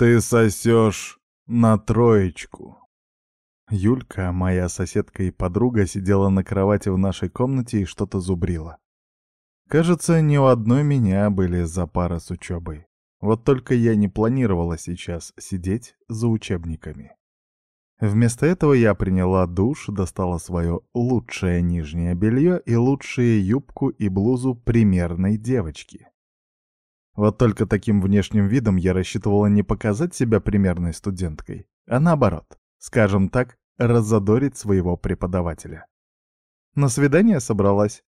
Ты сосешь на троечку. Юлька, моя соседка и подруга, сидела на кровати в нашей комнате и что-то зубрила. Кажется, не у одной меня были за пара с учебой. Вот только я не планировала сейчас сидеть за учебниками. Вместо этого я приняла душ, достала свое лучшее нижнее белье и лучшие юбку и блузу примерной девочки. Вот только таким внешним видом я рассчитывала не показать себя примерной студенткой, а наоборот, скажем так, раззадорить своего преподавателя. На свидание собралась.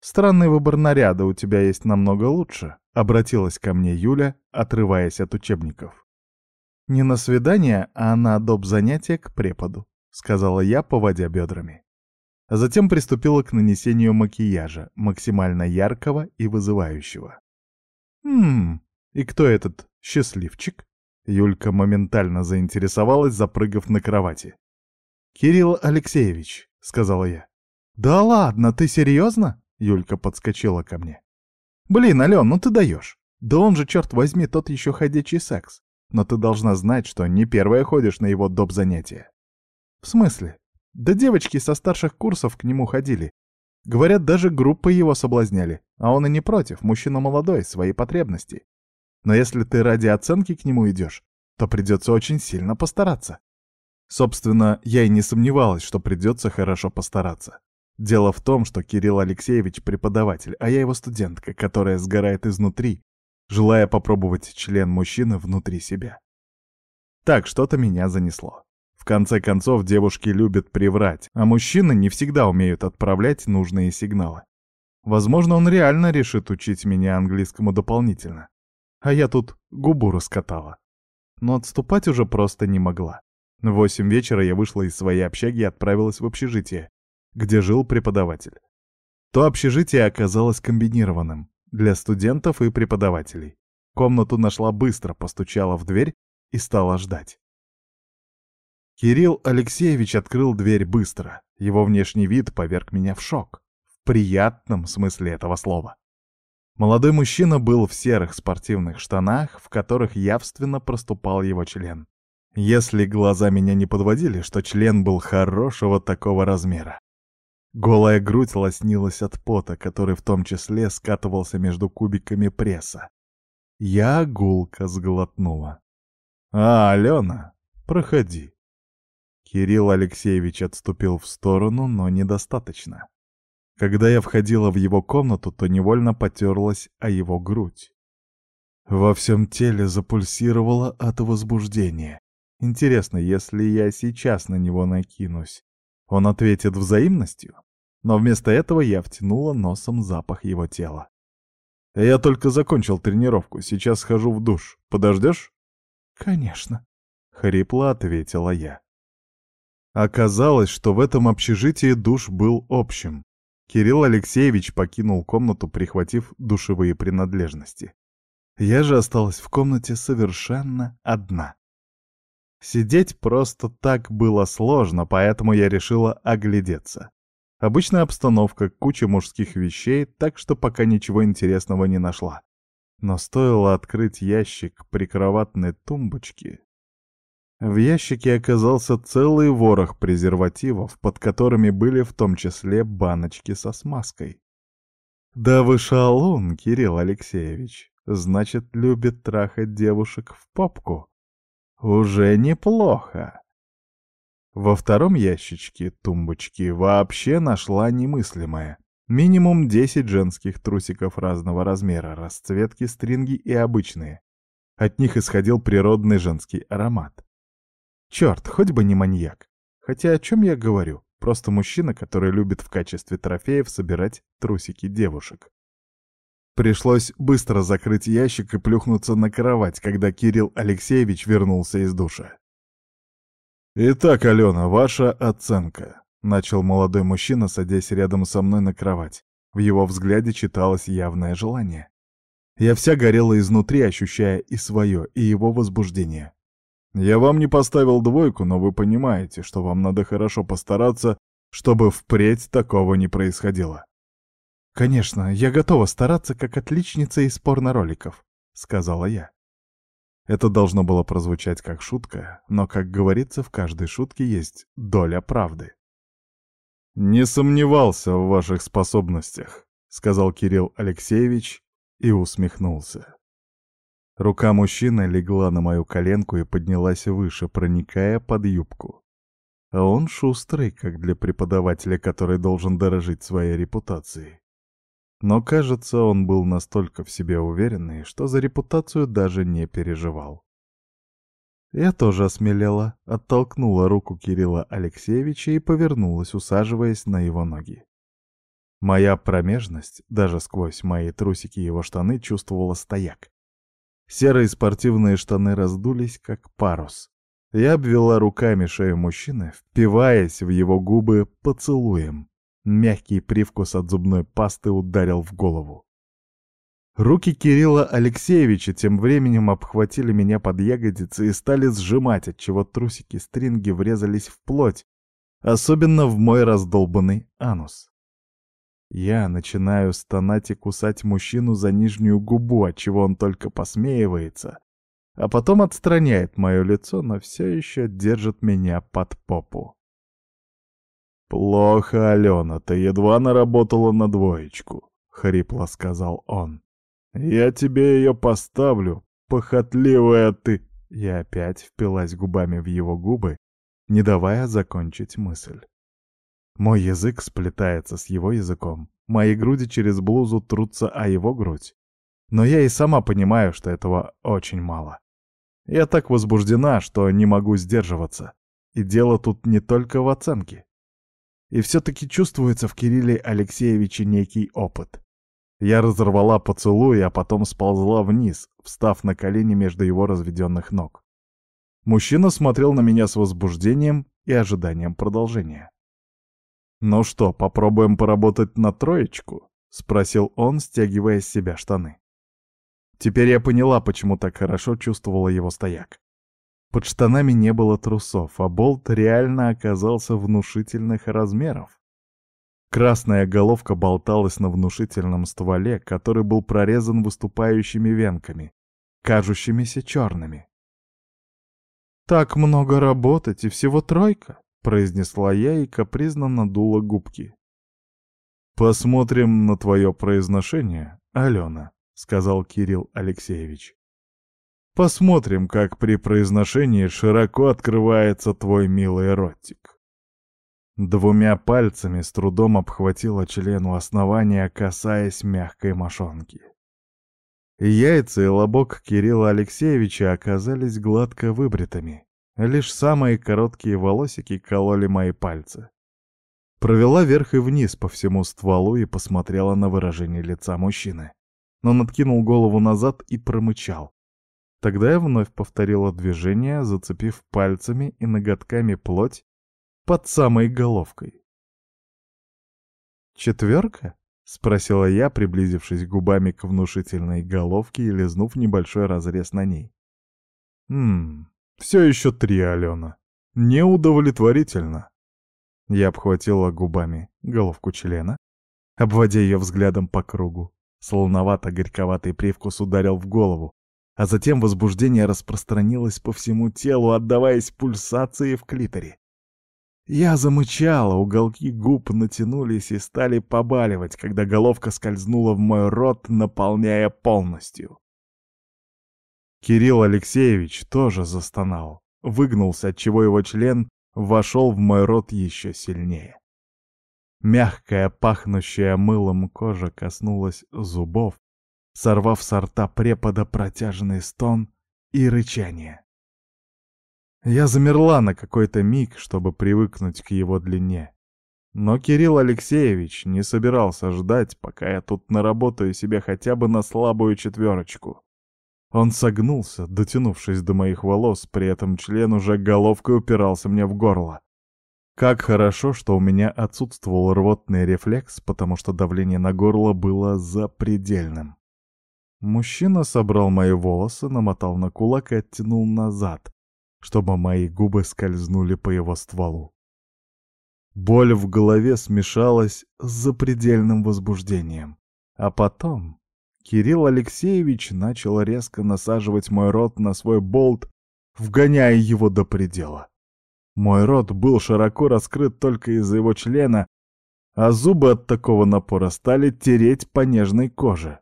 Странный выбор наряда у тебя есть намного лучше, обратилась ко мне Юля, отрываясь от учебников. Не на свидание, а на доп. занятие к преподу, сказала я, поводя бедрами. Затем приступила к нанесению макияжа, максимально яркого и вызывающего. «Хм, и кто этот счастливчик?» Юлька моментально заинтересовалась, запрыгав на кровати. «Кирилл Алексеевич», — сказала я. «Да ладно, ты серьезно?» — Юлька подскочила ко мне. «Блин, Ален, ну ты даешь. Да он же, черт возьми, тот еще ходячий секс. Но ты должна знать, что не первая ходишь на его доп. занятия». «В смысле? Да девочки со старших курсов к нему ходили. Говорят, даже группы его соблазняли. А он и не против, мужчина молодой, свои потребности. Но если ты ради оценки к нему идешь, то придется очень сильно постараться. Собственно, я и не сомневалась, что придется хорошо постараться. Дело в том, что Кирилл Алексеевич преподаватель, а я его студентка, которая сгорает изнутри, желая попробовать член мужчины внутри себя. Так, что-то меня занесло. В конце концов, девушки любят приврать, а мужчины не всегда умеют отправлять нужные сигналы. Возможно, он реально решит учить меня английскому дополнительно. А я тут губу раскатала. Но отступать уже просто не могла. В восемь вечера я вышла из своей общаги и отправилась в общежитие, где жил преподаватель. То общежитие оказалось комбинированным для студентов и преподавателей. Комнату нашла быстро, постучала в дверь и стала ждать. Кирилл Алексеевич открыл дверь быстро. Его внешний вид поверг меня в шок. В приятном смысле этого слова. Молодой мужчина был в серых спортивных штанах, в которых явственно проступал его член. Если глаза меня не подводили, что член был хорошего такого размера. Голая грудь лоснилась от пота, который в том числе скатывался между кубиками пресса. Я гулко сглотнула. «А, Алена, проходи». Кирилл Алексеевич отступил в сторону, но недостаточно. Когда я входила в его комнату, то невольно потерлась о его грудь. Во всем теле запульсировало от возбуждения. Интересно, если я сейчас на него накинусь, он ответит взаимностью? Но вместо этого я втянула носом запах его тела. «Я только закончил тренировку, сейчас схожу в душ. Подождешь?» «Конечно», — хрипло ответила я. Оказалось, что в этом общежитии душ был общим. Кирилл Алексеевич покинул комнату, прихватив душевые принадлежности. Я же осталась в комнате совершенно одна. Сидеть просто так было сложно, поэтому я решила оглядеться. Обычная обстановка, куча мужских вещей, так что пока ничего интересного не нашла. Но стоило открыть ящик прикроватной тумбочки. В ящике оказался целый ворох презервативов, под которыми были в том числе баночки со смазкой. «Да вы шалун, Кирилл Алексеевич. Значит, любит трахать девушек в попку?» Уже неплохо. Во втором ящичке тумбочки вообще нашла немыслимое. Минимум 10 женских трусиков разного размера, расцветки, стринги и обычные. От них исходил природный женский аромат. Черт, хоть бы не маньяк. Хотя о чем я говорю? Просто мужчина, который любит в качестве трофеев собирать трусики девушек. Пришлось быстро закрыть ящик и плюхнуться на кровать, когда Кирилл Алексеевич вернулся из душа. «Итак, Алена, ваша оценка», — начал молодой мужчина, садясь рядом со мной на кровать. В его взгляде читалось явное желание. Я вся горела изнутри, ощущая и свое, и его возбуждение. «Я вам не поставил двойку, но вы понимаете, что вам надо хорошо постараться, чтобы впредь такого не происходило. «Конечно, я готова стараться как отличница из порно-роликов», — сказала я. Это должно было прозвучать как шутка, но, как говорится, в каждой шутке есть доля правды. «Не сомневался в ваших способностях», — сказал Кирилл Алексеевич и усмехнулся. Рука мужчины легла на мою коленку и поднялась выше, проникая под юбку. А он шустрый, как для преподавателя, который должен дорожить своей репутацией. Но, кажется, он был настолько в себе уверенный, что за репутацию даже не переживал. Я тоже осмелела, оттолкнула руку Кирилла Алексеевича и повернулась, усаживаясь на его ноги. Моя промежность, даже сквозь мои трусики и его штаны, чувствовала стояк. Серые спортивные штаны раздулись, как парус. Я обвела руками шею мужчины, впиваясь в его губы поцелуем. Мягкий привкус от зубной пасты ударил в голову. Руки Кирилла Алексеевича тем временем обхватили меня под ягодицы и стали сжимать, отчего трусики-стринги врезались в плоть, особенно в мой раздолбанный анус. Я начинаю стонать и кусать мужчину за нижнюю губу, отчего он только посмеивается, а потом отстраняет мое лицо, но все еще держит меня под попу. «Плохо, Алена, ты едва наработала на двоечку», — хрипло сказал он. «Я тебе ее поставлю, похотливая ты!» Я опять впилась губами в его губы, не давая закончить мысль. Мой язык сплетается с его языком, мои груди через блузу трутся о его грудь. Но я и сама понимаю, что этого очень мало. Я так возбуждена, что не могу сдерживаться. И дело тут не только в оценке. И все-таки чувствуется в Кирилле Алексеевиче некий опыт. Я разорвала поцелуй, а потом сползла вниз, встав на колени между его разведенных ног. Мужчина смотрел на меня с возбуждением и ожиданием продолжения. «Ну что, попробуем поработать на троечку?» — спросил он, стягивая с себя штаны. Теперь я поняла, почему так хорошо чувствовала его стояк. Под штанами не было трусов, а болт реально оказался внушительных размеров. Красная головка болталась на внушительном стволе, который был прорезан выступающими венками, кажущимися черными. «Так много работать, и всего тройка», — произнесла я и капризно надула губки. «Посмотрим на твое произношение, Алена», — сказал Кирилл Алексеевич. Посмотрим, как при произношении широко открывается твой милый ротик. Двумя пальцами с трудом обхватила член у основания, касаясь мягкой мошонки. Яйца и лобок Кирилла Алексеевича оказались гладко выбритыми. Лишь самые короткие волосики кололи мои пальцы. Провела вверх и вниз по всему стволу и посмотрела на выражение лица мужчины. Но надкинул голову назад и промычал. Тогда я вновь повторила движение, зацепив пальцами и ноготками плоть под самой головкой. «Четверка?» — спросила я, приблизившись губами к внушительной головке и лизнув небольшой разрез на ней. «Ммм, все еще три, Алена. Неудовлетворительно». Я обхватила губами головку члена, обводя ее взглядом по кругу. Солоновато-горьковатый привкус ударил в голову, а затем возбуждение распространилось по всему телу, отдаваясь пульсации в клиторе. Я замычала, уголки губ натянулись и стали побаливать, когда головка скользнула в мой рот, наполняя полностью. Кирилл Алексеевич тоже застонал, выгнулся, отчего его член вошел в мой рот еще сильнее. Мягкая, пахнущая мылом кожа коснулась зубов, сорвав с рта препода протяжный стон и рычание. Я замерла на какой-то миг, чтобы привыкнуть к его длине. Но Кирилл Алексеевич не собирался ждать, пока я тут наработаю себе хотя бы на слабую четверочку. Он согнулся, дотянувшись до моих волос, при этом член уже головкой упирался мне в горло. Как хорошо, что у меня отсутствовал рвотный рефлекс, потому что давление на горло было запредельным. Мужчина собрал мои волосы, намотал на кулак и оттянул назад, чтобы мои губы скользнули по его стволу. Боль в голове смешалась с запредельным возбуждением. А потом Кирилл Алексеевич начал резко насаживать мой рот на свой болт, вгоняя его до предела. Мой рот был широко раскрыт только из-за его члена, а зубы от такого напора стали тереть по нежной коже.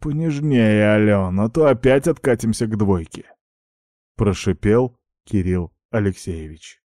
«Понежнее, Ален, а то опять откатимся к двойке», — прошипел Кирилл Алексеевич.